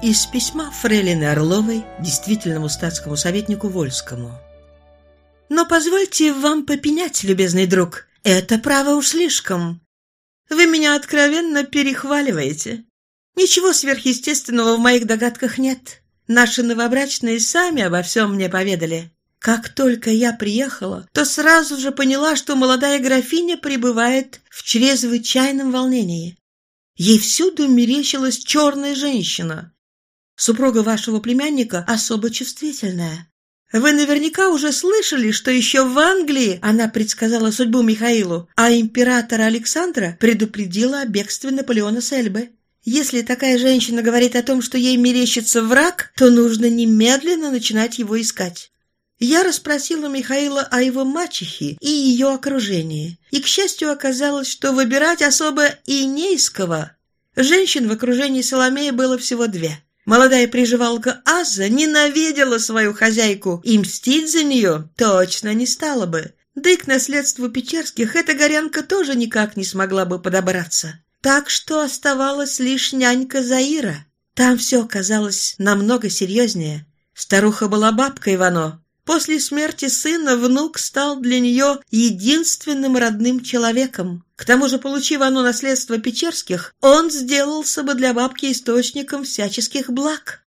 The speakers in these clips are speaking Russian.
Из письма Фрейлины Орловой действительному статскому советнику Вольскому. «Но позвольте вам попенять, любезный друг, это право уж слишком. Вы меня откровенно перехваливаете. Ничего сверхъестественного в моих догадках нет. Наши новобрачные сами обо всем мне поведали. Как только я приехала, то сразу же поняла, что молодая графиня пребывает в чрезвычайном волнении. Ей всюду мерещилась черная женщина, Супруга вашего племянника особо чувствительная. Вы наверняка уже слышали, что еще в Англии она предсказала судьбу Михаилу, а императора Александра предупредила о бегстве Наполеона с Эльбы. Если такая женщина говорит о том, что ей мерещится враг, то нужно немедленно начинать его искать. Я расспросила Михаила о его мачехе и ее окружении, и, к счастью, оказалось, что выбирать особо и не из кого. Женщин в окружении Соломея было всего две – Молодая приживалка Аза ненавидела свою хозяйку и мстить за нее точно не стала бы. Да и к наследству Печерских эта горянка тоже никак не смогла бы подобраться. Так что оставалась лишь нянька Заира. Там все казалось намного серьезнее. Старуха была бабкой Ивано, После смерти сына внук стал для нее единственным родным человеком. К тому же, получив оно наследство Печерских, он сделался бы для бабки источником всяческих благ.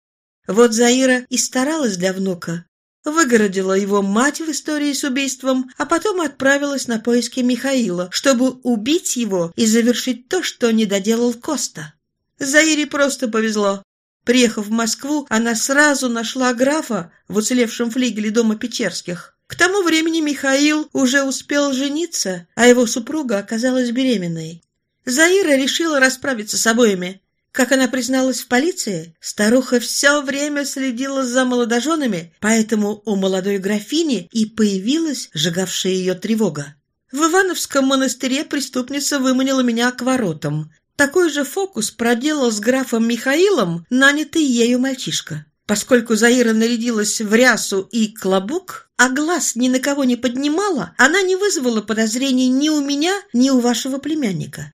Вот Заира и старалась для внука. Выгородила его мать в истории с убийством, а потом отправилась на поиски Михаила, чтобы убить его и завершить то, что не доделал Коста. Заире просто повезло. Приехав в Москву, она сразу нашла графа в уцелевшем флигеле дома Печерских. К тому времени Михаил уже успел жениться, а его супруга оказалась беременной. Заира решила расправиться с обоими. Как она призналась в полиции, старуха все время следила за молодоженами, поэтому у молодой графини и появилась сжигавшая ее тревога. В Ивановском монастыре преступница выманила меня к воротам. Такой же фокус проделал с графом Михаилом нанятый ею мальчишка. Поскольку Заира нарядилась в рясу и клобук, а глаз ни на кого не поднимала, она не вызвала подозрений ни у меня, ни у вашего племянника.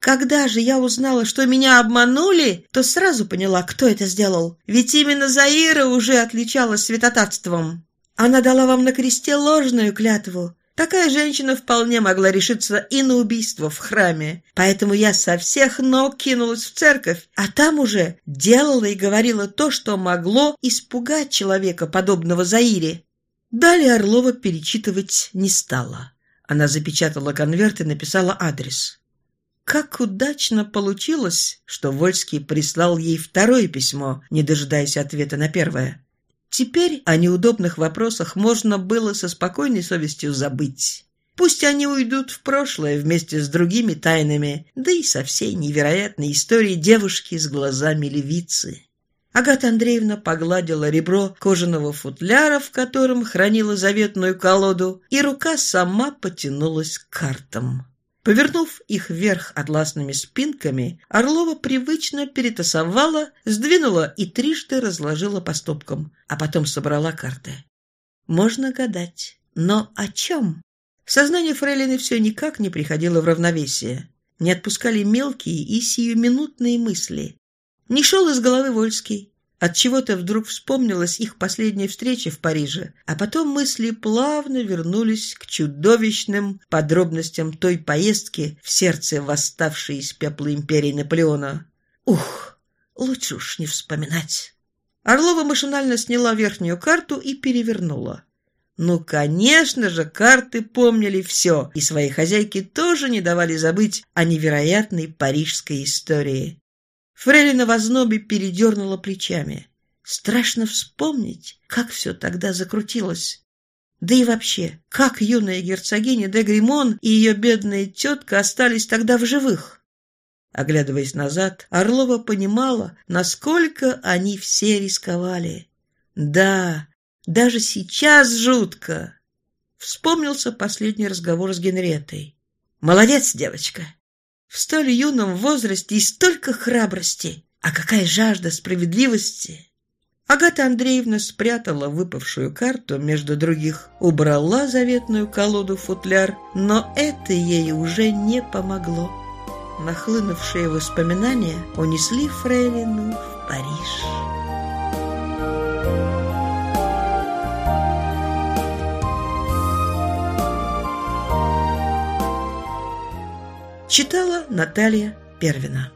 Когда же я узнала, что меня обманули, то сразу поняла, кто это сделал. Ведь именно Заира уже отличалась святотатством. Она дала вам на кресте ложную клятву, Такая женщина вполне могла решиться и на убийство в храме. Поэтому я со всех ног кинулась в церковь, а там уже делала и говорила то, что могло испугать человека, подобного Заире. Далее Орлова перечитывать не стала. Она запечатала конверт и написала адрес. Как удачно получилось, что Вольский прислал ей второе письмо, не дожидаясь ответа на первое. Теперь о неудобных вопросах можно было со спокойной совестью забыть. Пусть они уйдут в прошлое вместе с другими тайнами, да и со всей невероятной историей девушки с глазами левицы. Агата Андреевна погладила ребро кожаного футляра, в котором хранила заветную колоду, и рука сама потянулась к картам. Повернув их вверх атласными спинками, Орлова привычно перетасовала, сдвинула и трижды разложила по стопкам, а потом собрала карты. Можно гадать. Но о чем? Сознание Фрейлины все никак не приходило в равновесие. Не отпускали мелкие и сиюминутные мысли. Не шел из головы Вольский. От чего-то вдруг вспомнилась их последняя встреча в Париже, а потом мысли плавно вернулись к чудовищным подробностям той поездки в сердце восставшей из пепла империи Наполеона. Ух, лучше уж не вспоминать. Орлова машинально сняла верхнюю карту и перевернула. Ну, конечно же, карты помнили все, и своей хозяйке тоже не давали забыть о невероятной парижской истории. Фрейлина в ознобе передернула плечами. Страшно вспомнить, как все тогда закрутилось. Да и вообще, как юная герцогиня де Гримон и ее бедная тетка остались тогда в живых? Оглядываясь назад, Орлова понимала, насколько они все рисковали. Да, даже сейчас жутко. Вспомнился последний разговор с Генретой. «Молодец, девочка! В столь юном возрасте и столько храбрости. А какая жажда справедливости! Агата Андреевна спрятала выпавшую карту между других, убрала заветную колоду футляр, но это ей уже не помогло. нахлынувшие воспоминания унесли Фрейлину в Париж. Читала Наталья Первина